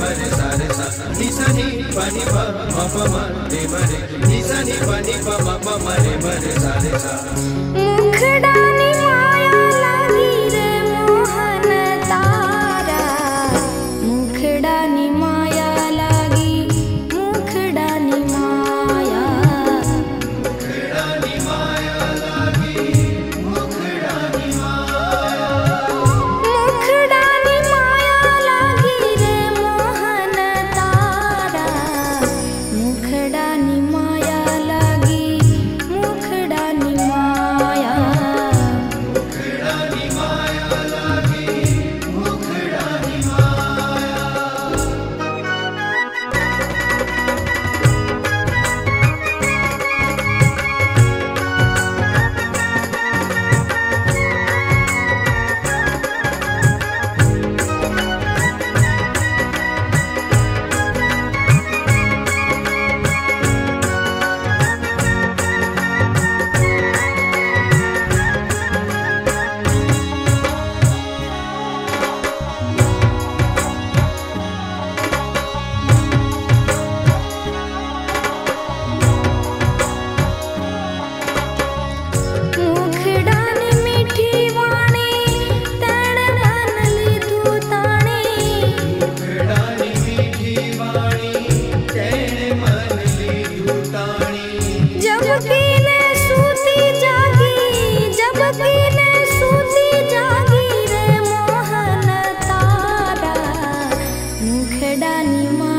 मरे सारे निशानी पनि पप मरे मरे। निशानी पनि पप मरे मरे सारे मुखडानी माया लागि रे मोहन तारा ी। कडा निमा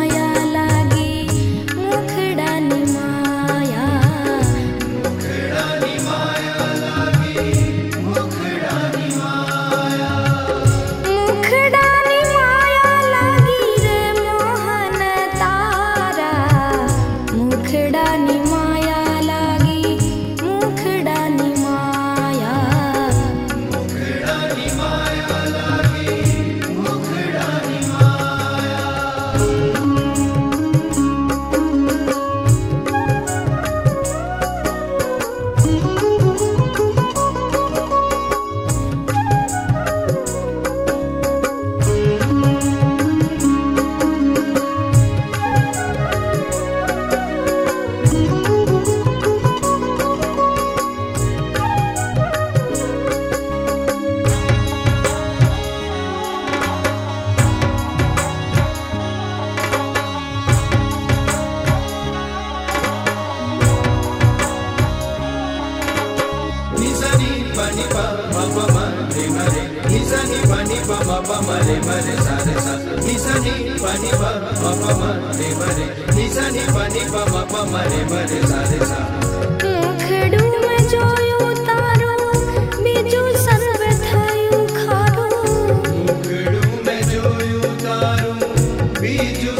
पनि पम मरे मरे निसनि पनि पम मरे मरे सारे सा खडू जोयो तारो बीजो सर्व थयो खारो खडू में जोयो तारो बीजो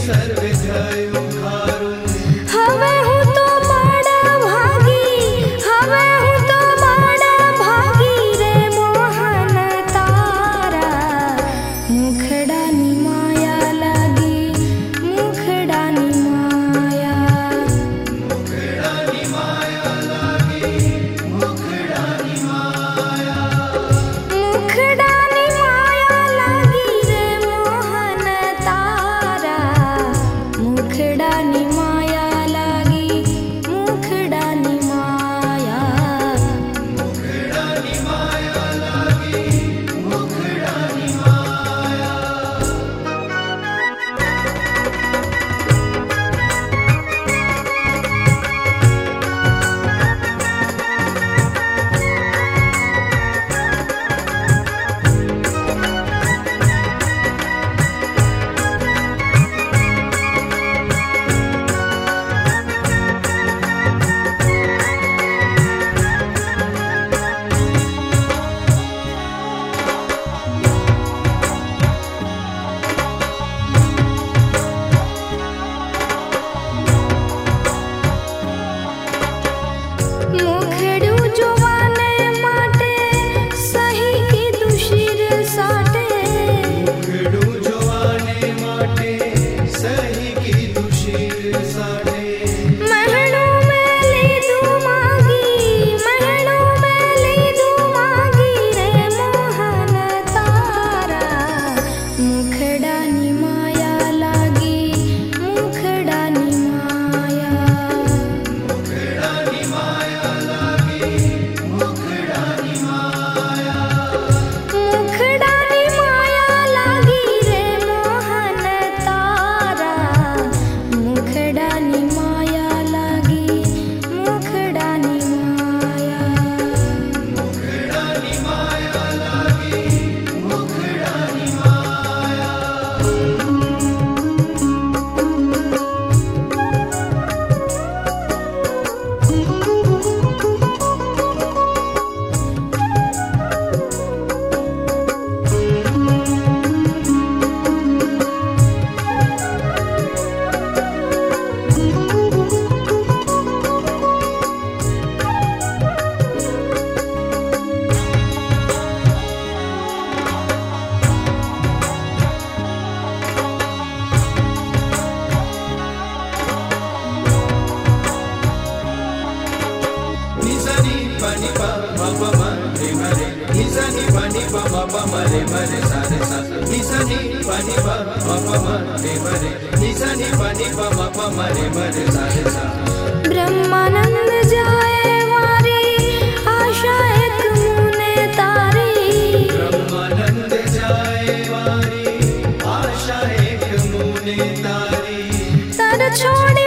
मरे मरे मरे सारे सा ब्रह्मानंद जाए मारी आशा एक मुने तारी। ब्रह्मानंद जाए मारी आशा एक मुने तारी। तर छोड़ी